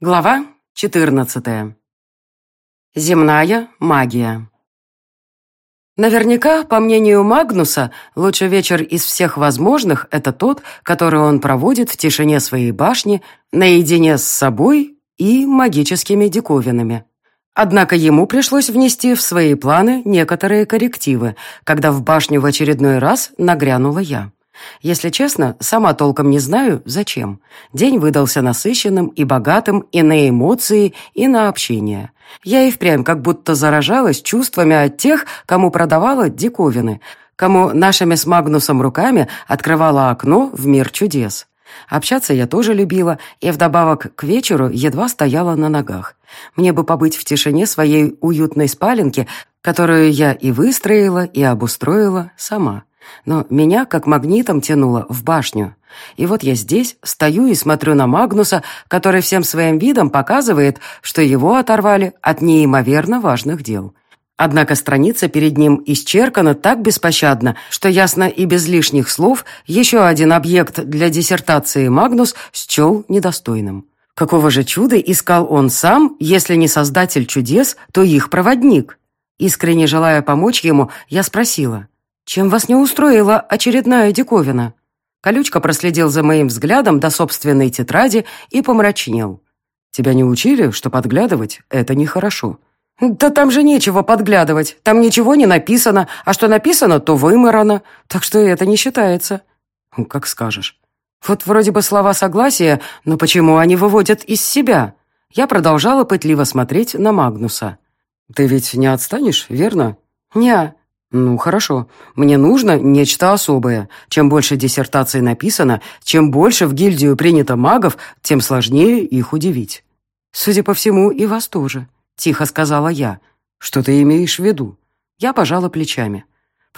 Глава 14. Земная магия. Наверняка, по мнению Магнуса, лучший вечер из всех возможных – это тот, который он проводит в тишине своей башни, наедине с собой и магическими диковинами. Однако ему пришлось внести в свои планы некоторые коррективы, когда в башню в очередной раз нагрянула я. Если честно, сама толком не знаю, зачем. День выдался насыщенным и богатым и на эмоции, и на общение. Я и впрямь как будто заражалась чувствами от тех, кому продавала диковины, кому нашими с Магнусом руками открывала окно в мир чудес. Общаться я тоже любила, и вдобавок к вечеру едва стояла на ногах. Мне бы побыть в тишине своей уютной спаленки, которую я и выстроила, и обустроила сама но меня как магнитом тянуло в башню. И вот я здесь стою и смотрю на Магнуса, который всем своим видом показывает, что его оторвали от неимоверно важных дел. Однако страница перед ним исчеркана так беспощадно, что ясно и без лишних слов еще один объект для диссертации Магнус счел недостойным. Какого же чуда искал он сам, если не создатель чудес, то их проводник? Искренне желая помочь ему, я спросила – «Чем вас не устроила очередная диковина?» Колючка проследил за моим взглядом до собственной тетради и помрачнел. «Тебя не учили, что подглядывать — это нехорошо?» «Да там же нечего подглядывать. Там ничего не написано, а что написано, то вымарано. Так что это не считается». «Как скажешь». «Вот вроде бы слова согласия, но почему они выводят из себя?» Я продолжала пытливо смотреть на Магнуса. «Ты ведь не отстанешь, верно?» «Не, «Ну, хорошо. Мне нужно нечто особое. Чем больше диссертаций написано, чем больше в гильдию принято магов, тем сложнее их удивить». «Судя по всему, и вас тоже», — тихо сказала я. «Что ты имеешь в виду?» Я пожала плечами.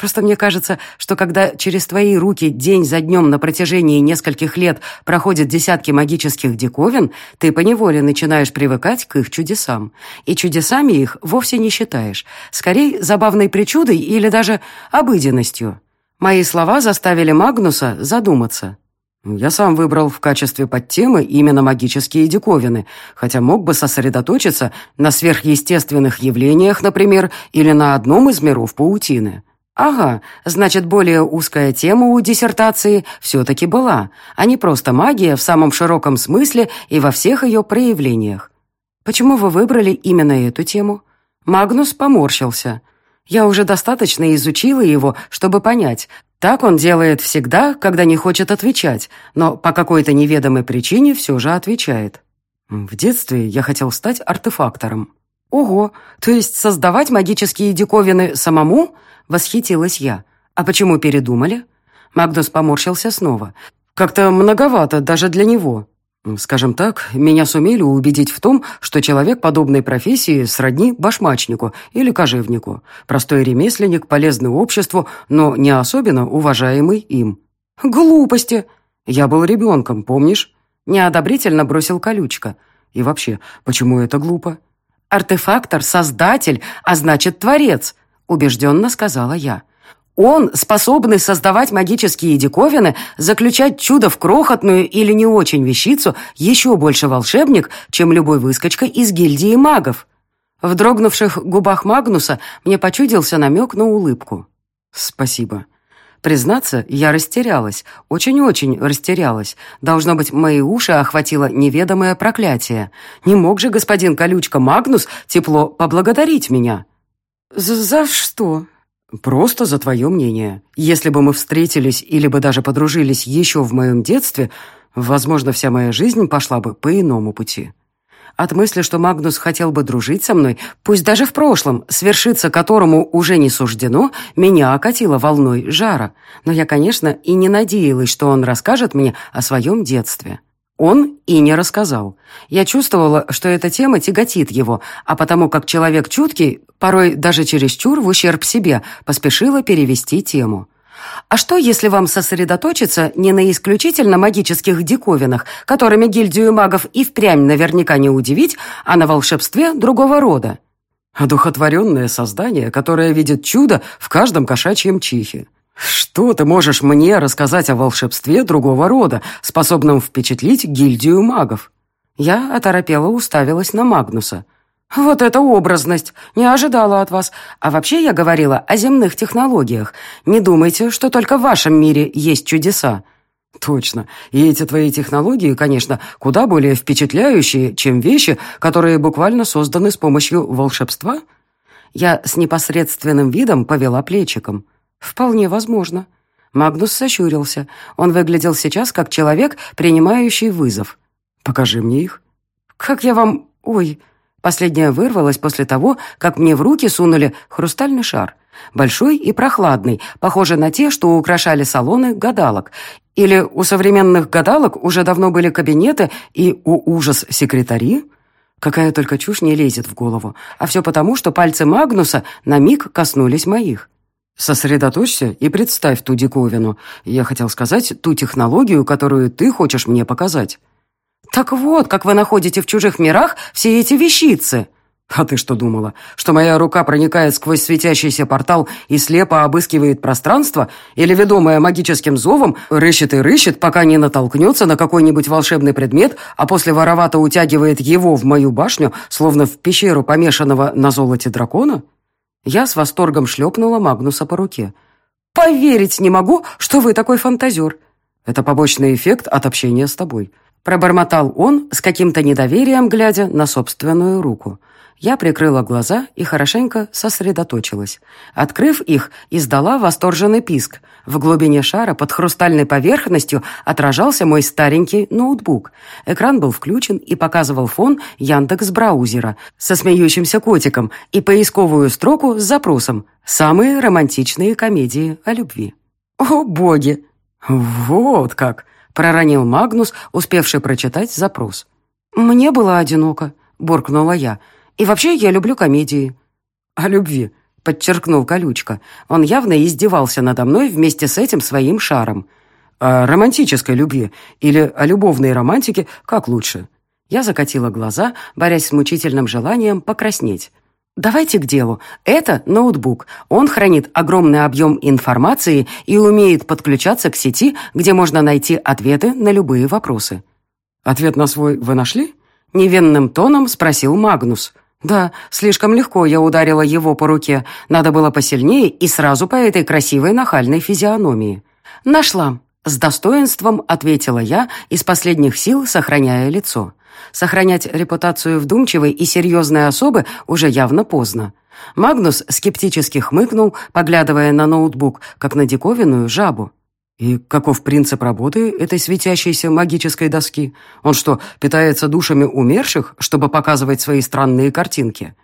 Просто мне кажется, что когда через твои руки день за днем на протяжении нескольких лет проходят десятки магических диковин, ты поневоле начинаешь привыкать к их чудесам. И чудесами их вовсе не считаешь. Скорее, забавной причудой или даже обыденностью. Мои слова заставили Магнуса задуматься. Я сам выбрал в качестве подтемы именно магические диковины, хотя мог бы сосредоточиться на сверхъестественных явлениях, например, или на одном из миров паутины. Ага, значит, более узкая тема у диссертации все-таки была, а не просто магия в самом широком смысле и во всех ее проявлениях. Почему вы выбрали именно эту тему? Магнус поморщился. Я уже достаточно изучила его, чтобы понять, так он делает всегда, когда не хочет отвечать, но по какой-то неведомой причине все же отвечает. В детстве я хотел стать артефактором. Ого, то есть создавать магические диковины самому? Восхитилась я. «А почему передумали?» Магнус поморщился снова. «Как-то многовато даже для него. Скажем так, меня сумели убедить в том, что человек подобной профессии сродни башмачнику или кожевнику. Простой ремесленник, полезный обществу, но не особенно уважаемый им. Глупости! Я был ребенком, помнишь? Неодобрительно бросил колючка. И вообще, почему это глупо? Артефактор, создатель, а значит, творец убежденно сказала я. Он, способный создавать магические диковины, заключать чудо в крохотную или не очень вещицу, еще больше волшебник, чем любой выскочка из гильдии магов. В дрогнувших губах Магнуса мне почудился намек на улыбку. «Спасибо». Признаться, я растерялась, очень-очень растерялась. Должно быть, мои уши охватило неведомое проклятие. Не мог же господин Колючка Магнус тепло поблагодарить меня. «За что?» «Просто за твое мнение. Если бы мы встретились или бы даже подружились еще в моем детстве, возможно, вся моя жизнь пошла бы по иному пути». От мысли, что Магнус хотел бы дружить со мной, пусть даже в прошлом, свершиться которому уже не суждено, меня окатило волной жара. Но я, конечно, и не надеялась, что он расскажет мне о своем детстве. Он и не рассказал. Я чувствовала, что эта тема тяготит его, а потому как человек чуткий, порой даже чересчур в ущерб себе, поспешила перевести тему. А что, если вам сосредоточиться не на исключительно магических диковинах, которыми гильдию магов и впрямь наверняка не удивить, а на волшебстве другого рода? Одухотворенное создание, которое видит чудо в каждом кошачьем чихе. «Что ты можешь мне рассказать о волшебстве другого рода, способном впечатлить гильдию магов?» Я оторопела уставилась на Магнуса. «Вот это образность! Не ожидала от вас. А вообще я говорила о земных технологиях. Не думайте, что только в вашем мире есть чудеса». «Точно. И эти твои технологии, конечно, куда более впечатляющие, чем вещи, которые буквально созданы с помощью волшебства?» Я с непосредственным видом повела плечиком. «Вполне возможно». Магнус сощурился. Он выглядел сейчас как человек, принимающий вызов. «Покажи мне их». «Как я вам... Ой...» Последняя вырвалась после того, как мне в руки сунули хрустальный шар. Большой и прохладный, похожий на те, что украшали салоны гадалок. Или у современных гадалок уже давно были кабинеты и у ужас секретари? Какая только чушь не лезет в голову. А все потому, что пальцы Магнуса на миг коснулись моих. Сосредоточься и представь ту диковину. Я хотел сказать, ту технологию, которую ты хочешь мне показать. Так вот, как вы находите в чужих мирах все эти вещицы. А ты что думала, что моя рука проникает сквозь светящийся портал и слепо обыскивает пространство, или, ведомая магическим зовом, рыщет и рыщет, пока не натолкнется на какой-нибудь волшебный предмет, а после воровато утягивает его в мою башню, словно в пещеру помешанного на золоте дракона? Я с восторгом шлепнула Магнуса по руке. «Поверить не могу, что вы такой фантазер!» «Это побочный эффект от общения с тобой», — пробормотал он с каким-то недоверием, глядя на собственную руку. Я прикрыла глаза и хорошенько сосредоточилась. Открыв их, издала восторженный писк. В глубине шара под хрустальной поверхностью отражался мой старенький ноутбук. Экран был включен и показывал фон Яндекс-браузера со смеющимся котиком и поисковую строку с запросом «Самые романтичные комедии о любви». «О, боги!» «Вот как!» — проронил Магнус, успевший прочитать запрос. «Мне было одиноко», — буркнула я, — и вообще я люблю комедии». «О любви», — подчеркнул Колючка. Он явно издевался надо мной вместе с этим своим шаром. «О романтической любви или о любовной романтике как лучше?» Я закатила глаза, борясь с мучительным желанием покраснеть. Давайте к делу. Это ноутбук. Он хранит огромный объем информации и умеет подключаться к сети, где можно найти ответы на любые вопросы. «Ответ на свой вы нашли?» Невинным тоном спросил Магнус. «Да, слишком легко я ударила его по руке. Надо было посильнее и сразу по этой красивой нахальной физиономии». «Нашла», — с достоинством ответила я, из последних сил сохраняя лицо. Сохранять репутацию вдумчивой и серьезной особы уже явно поздно. Магнус скептически хмыкнул, поглядывая на ноутбук, как на диковинную жабу. И каков принцип работы этой светящейся магической доски? Он что, питается душами умерших, чтобы показывать свои странные картинки?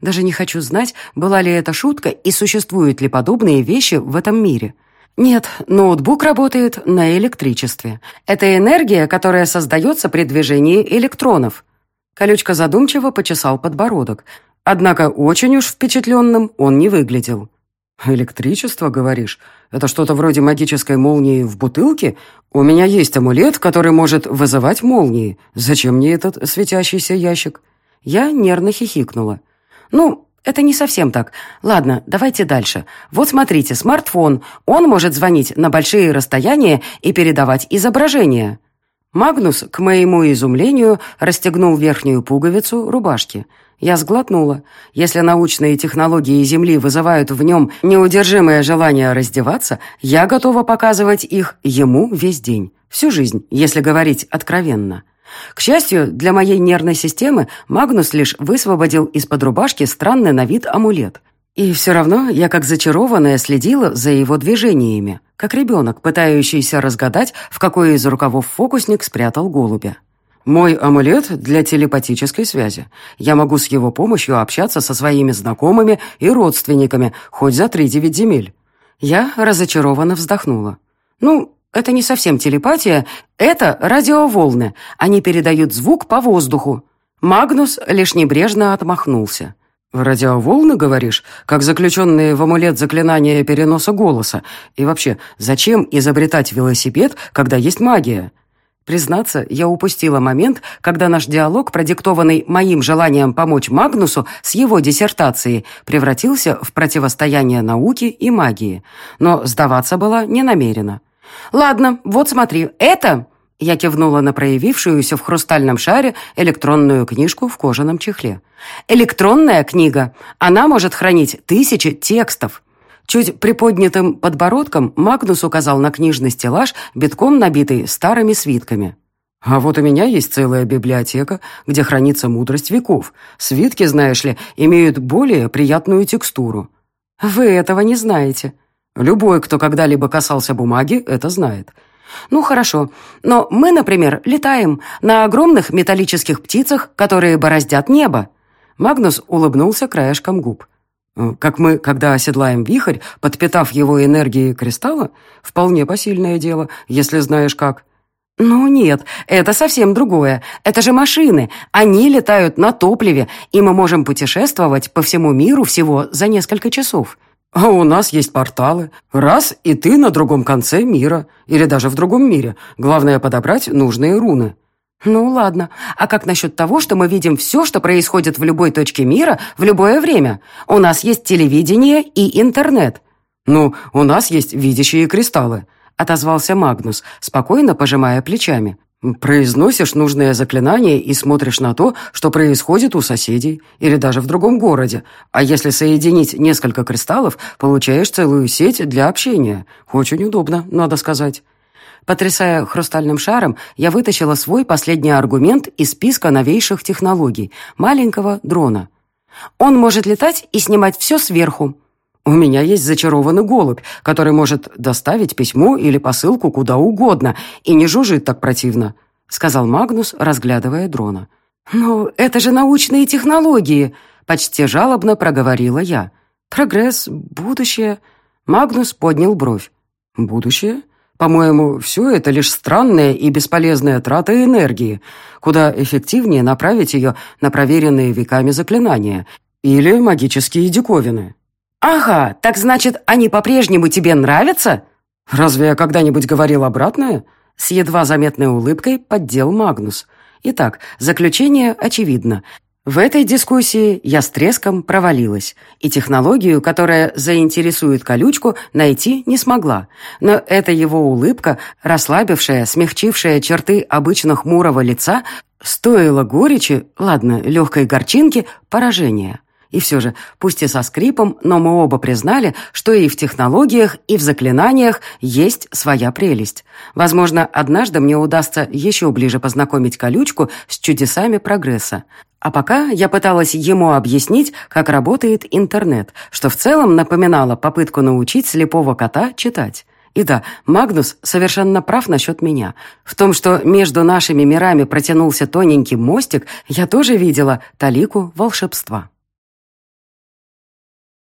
Даже не хочу знать, была ли это шутка и существуют ли подобные вещи в этом мире. Нет, ноутбук работает на электричестве. Это энергия, которая создается при движении электронов. Колючка задумчиво почесал подбородок. Однако очень уж впечатленным он не выглядел. «Электричество, говоришь? Это что-то вроде магической молнии в бутылке? У меня есть амулет, который может вызывать молнии. Зачем мне этот светящийся ящик?» Я нервно хихикнула. «Ну, это не совсем так. Ладно, давайте дальше. Вот смотрите, смартфон. Он может звонить на большие расстояния и передавать изображения». Магнус, к моему изумлению, расстегнул верхнюю пуговицу рубашки. Я сглотнула. Если научные технологии Земли вызывают в нем неудержимое желание раздеваться, я готова показывать их ему весь день. Всю жизнь, если говорить откровенно. К счастью, для моей нервной системы Магнус лишь высвободил из-под рубашки странный на вид амулет. И все равно я как зачарованная следила за его движениями, как ребенок, пытающийся разгадать, в какой из рукавов фокусник спрятал голубя. «Мой амулет для телепатической связи. Я могу с его помощью общаться со своими знакомыми и родственниками хоть за три девять земель». Я разочарованно вздохнула. «Ну, это не совсем телепатия, это радиоволны. Они передают звук по воздуху». Магнус лишь небрежно отмахнулся. «Радиоволны, говоришь, как заключенные в амулет заклинания переноса голоса? И вообще, зачем изобретать велосипед, когда есть магия?» Признаться, я упустила момент, когда наш диалог, продиктованный моим желанием помочь Магнусу с его диссертацией, превратился в противостояние науки и магии. Но сдаваться была не намерена. «Ладно, вот смотри, это...» Я кивнула на проявившуюся в хрустальном шаре электронную книжку в кожаном чехле. «Электронная книга. Она может хранить тысячи текстов». Чуть приподнятым подбородком Магнус указал на книжный стеллаж, битком набитый старыми свитками. «А вот у меня есть целая библиотека, где хранится мудрость веков. Свитки, знаешь ли, имеют более приятную текстуру». «Вы этого не знаете». «Любой, кто когда-либо касался бумаги, это знает». Ну, хорошо. Но мы, например, летаем на огромных металлических птицах, которые бороздят небо. Магнус улыбнулся краешком губ. «Э, как мы, когда оседлаем вихрь, подпитав его энергией кристалла, вполне посильное дело, если знаешь как. «Ну нет, это совсем другое. Это же машины. Они летают на топливе, и мы можем путешествовать по всему миру всего за несколько часов. А у нас есть порталы. Раз, и ты на другом конце мира. Или даже в другом мире. Главное подобрать нужные руны. Ну ладно. А как насчет того, что мы видим все, что происходит в любой точке мира в любое время? У нас есть телевидение и интернет. Ну, у нас есть видящие кристаллы, отозвался Магнус, спокойно пожимая плечами. Произносишь нужное заклинание и смотришь на то, что происходит у соседей или даже в другом городе. А если соединить несколько кристаллов, получаешь целую сеть для общения. Очень удобно, надо сказать. Потрясая хрустальным шаром, я вытащила свой последний аргумент из списка новейших технологий – маленького дрона. Он может летать и снимать все сверху. У меня есть зачарованный голубь, который может доставить письмо или посылку куда угодно и не жужжит так противно», — сказал Магнус, разглядывая дрона. «Ну, это же научные технологии», — почти жалобно проговорила я. «Прогресс, будущее». Магнус поднял бровь. «Будущее? По-моему, все это лишь странная и бесполезная трата энергии. Куда эффективнее направить ее на проверенные веками заклинания или магические диковины». «Ага, так значит, они по-прежнему тебе нравятся?» «Разве я когда-нибудь говорил обратное?» С едва заметной улыбкой поддел Магнус. Итак, заключение очевидно. В этой дискуссии я с треском провалилась, и технологию, которая заинтересует колючку, найти не смогла. Но эта его улыбка, расслабившая, смягчившая черты обычно хмурого лица, стоила горечи, ладно, легкой горчинки, поражения. И все же, пусть и со скрипом, но мы оба признали, что и в технологиях, и в заклинаниях есть своя прелесть. Возможно, однажды мне удастся еще ближе познакомить колючку с чудесами прогресса. А пока я пыталась ему объяснить, как работает интернет, что в целом напоминало попытку научить слепого кота читать. И да, Магнус совершенно прав насчет меня. В том, что между нашими мирами протянулся тоненький мостик, я тоже видела талику волшебства.